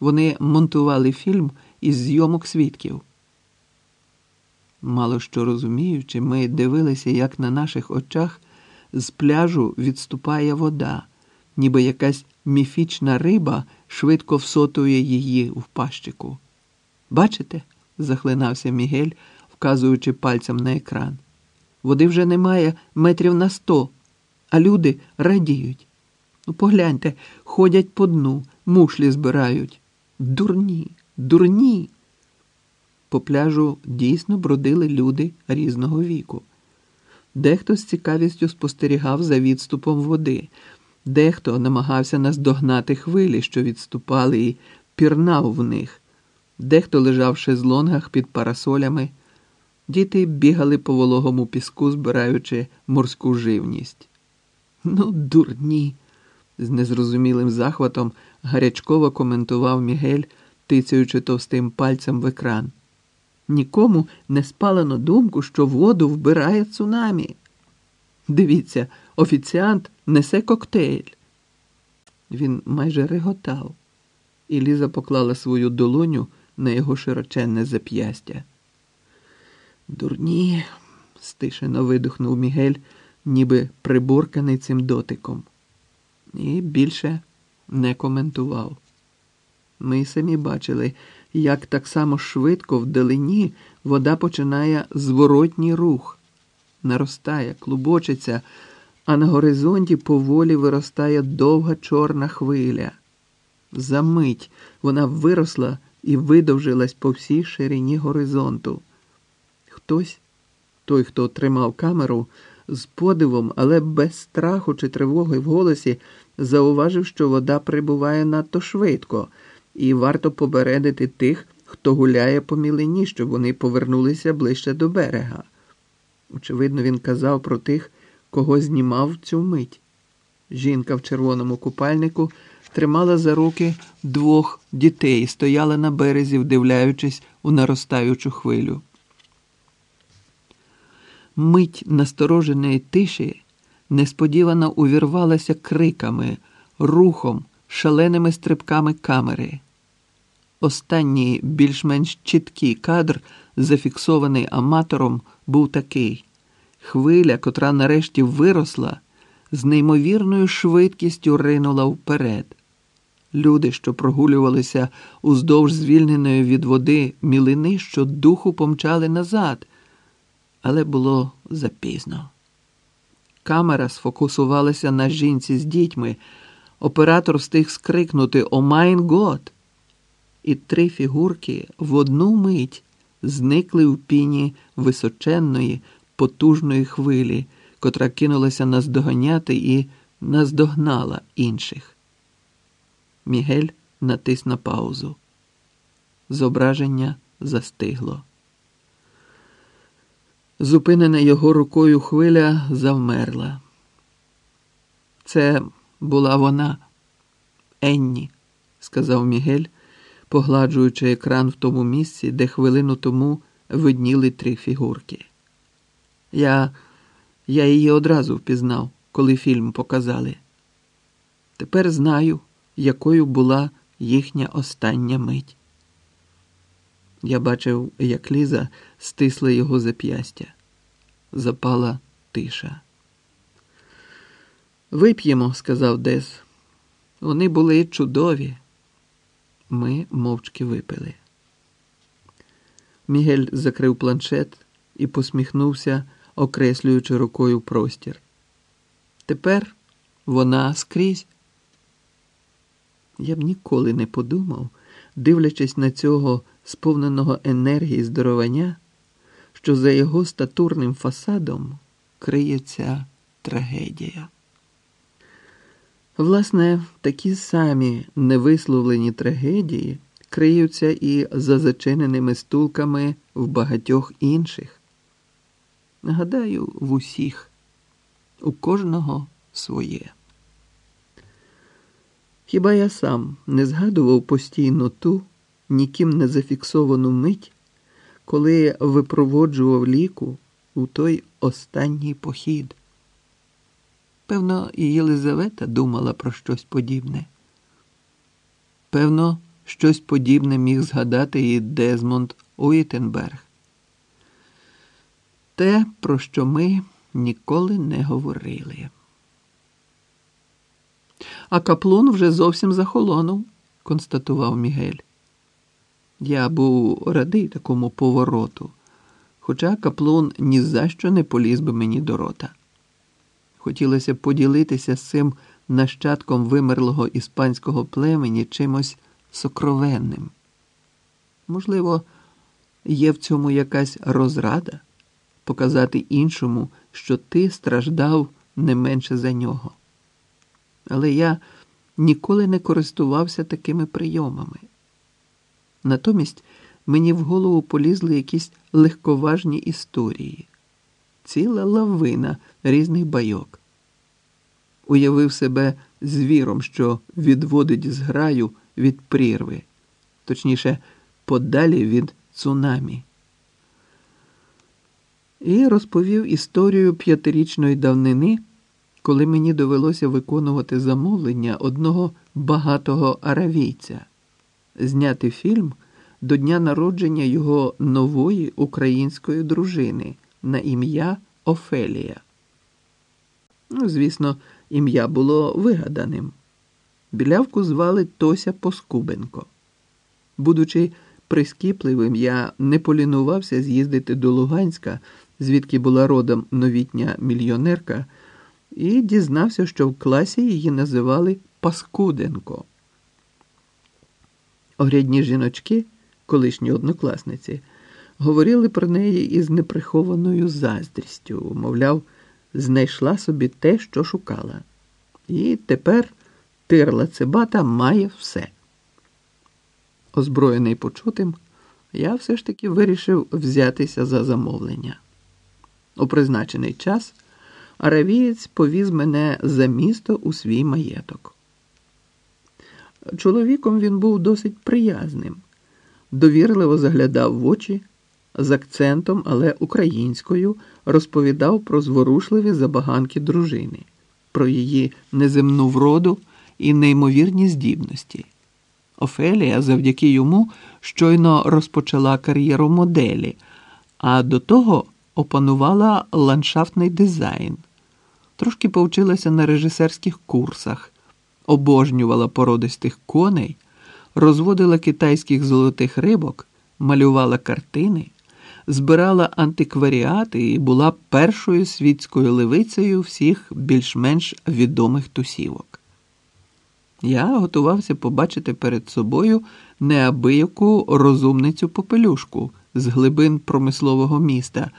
Вони монтували фільм із зйомок свідків. Мало що розуміючи, ми дивилися, як на наших очах з пляжу відступає вода, ніби якась міфічна риба швидко всотує її в пащику. Бачите? захлинався Мігель, вказуючи пальцем на екран. Води вже немає метрів на сто, а люди радіють. Ну, погляньте, ходять по дну, мушлі збирають. Дурні, дурні. По пляжу дійсно бродили люди різного віку. Дехто з цікавістю спостерігав за відступом води, дехто намагався наздогнати хвилі, що відступали, і пірнав в них, дехто лежав в шезлонгах під парасолями. Діти бігали по вологому піску, збираючи морську живність. Ну, дурні, з незрозумілим захватом гарячково коментував Мігель, тицяючи товстим пальцем в екран. Нікому не спало на думку, що воду вбирає цунамі. Дивіться, офіціант несе коктейль. Він майже реготав, і Ліза поклала свою долоню на його широченне зап'ястя. Дурні, стишено видихнув Мігель, ніби приборканий цим дотиком, і більше не коментував. Ми самі бачили, як так само швидко вдалині вода починає зворотній рух, наростає, клубочиться, а на горизонті поволі виростає довга чорна хвиля. Замить вона виросла і видовжилась по всій ширині горизонту. Хтось, той, хто тримав камеру, з подивом, але без страху чи тривоги в голосі, зауважив, що вода прибуває надто швидко, і варто попередити тих, хто гуляє по мілині, щоб вони повернулися ближче до берега. Очевидно, він казав про тих, кого знімав цю мить. Жінка в червоному купальнику тримала за руки двох дітей, стояла на березі, вдивляючись у наростаючу хвилю. Мить настороженої тиші несподівано увірвалася криками, рухом, шаленими стрибками камери. Останній більш-менш чіткий кадр, зафіксований аматором, був такий: хвиля, котра нарешті виросла, з неймовірною швидкістю ринула вперед. Люди, що прогулювалися уздовж звільненої від води мілини, що духу помчали назад але було запізно. Камера сфокусувалася на жінці з дітьми. Оператор встиг скрикнути O mein Gott! І три фігурки в одну мить зникли в піні височенної, потужної хвилі, котра кинулася наздоганяти і наздогнала інших. Мігель натис на паузу. Зображення застигло. Зупинена його рукою хвиля завмерла. Це була вона, Енні, сказав Мігель, погладжуючи екран в тому місці, де хвилину тому видніли три фігурки. Я я її одразу впізнав, коли фільм показали. Тепер знаю, якою була їхня остання мить. Я бачив, як Ліза стисла його зап'ястя. Запала тиша. Вип'ємо, сказав Дес. Вони були чудові. Ми мовчки випили. Мігель закрив планшет і посміхнувся, окреслюючи рукою простір. Тепер вона скрізь. Я б ніколи не подумав, дивлячись на цього сповненого енергії здоровання, що за його статурним фасадом криється трагедія. Власне, такі самі невисловлені трагедії криються і за зачиненими стулками в багатьох інших. Нагадаю, в усіх, у кожного своє. Хіба я сам не згадував постійно ту ніким не зафіксовану мить, коли випроводжував ліку у той останній похід. Певно, і Єлизавета думала про щось подібне. Певно, щось подібне міг згадати і Дезмонд Уітенберг. Те, про що ми ніколи не говорили. А каплун вже зовсім захолонув, констатував Мігель. Я був радий такому повороту, хоча каплун ні за що не поліз би мені до рота. Хотілося поділитися з цим нащадком вимерлого іспанського племені чимось сокровенним. Можливо, є в цьому якась розрада показати іншому, що ти страждав не менше за нього. Але я ніколи не користувався такими прийомами. Натомість мені в голову полізли якісь легковажні історії, ціла лавина різних байок. Уявив себе звіром, що відводить зграю від прірви, точніше, подалі від цунамі. І розповів історію п'ятирічної давнини, коли мені довелося виконувати замовлення одного багатого аравійця, зняти фільм до дня народження його нової української дружини на ім'я Офелія. Ну, звісно, ім'я було вигаданим. Білявку звали Тося Поскубенко. Будучи прискіпливим, я не полінувався з'їздити до Луганська, звідки була родом новітня мільйонерка, і дізнався, що в класі її називали Паскуденко. Огрядні жіночки, колишні однокласниці, говорили про неї із неприхованою заздрістю, мовляв, знайшла собі те, що шукала. І тепер тирла цибата має все. Озброєний почутим, я все ж таки вирішив взятися за замовлення. У призначений час аравієць повіз мене за місто у свій маєток. Чоловіком він був досить приязним, довірливо заглядав в очі, з акцентом, але українською розповідав про зворушливі забаганки дружини, про її неземну вроду і неймовірні здібності. Офелія завдяки йому щойно розпочала кар'єру моделі, а до того опанувала ландшафтний дизайн, трошки повчилася на режисерських курсах, обожнювала породистих коней, розводила китайських золотих рибок, малювала картини, збирала антикваріати і була першою світською левицею всіх більш-менш відомих тусівок. Я готувався побачити перед собою неабияку розумницю попелюшку з глибин промислового міста.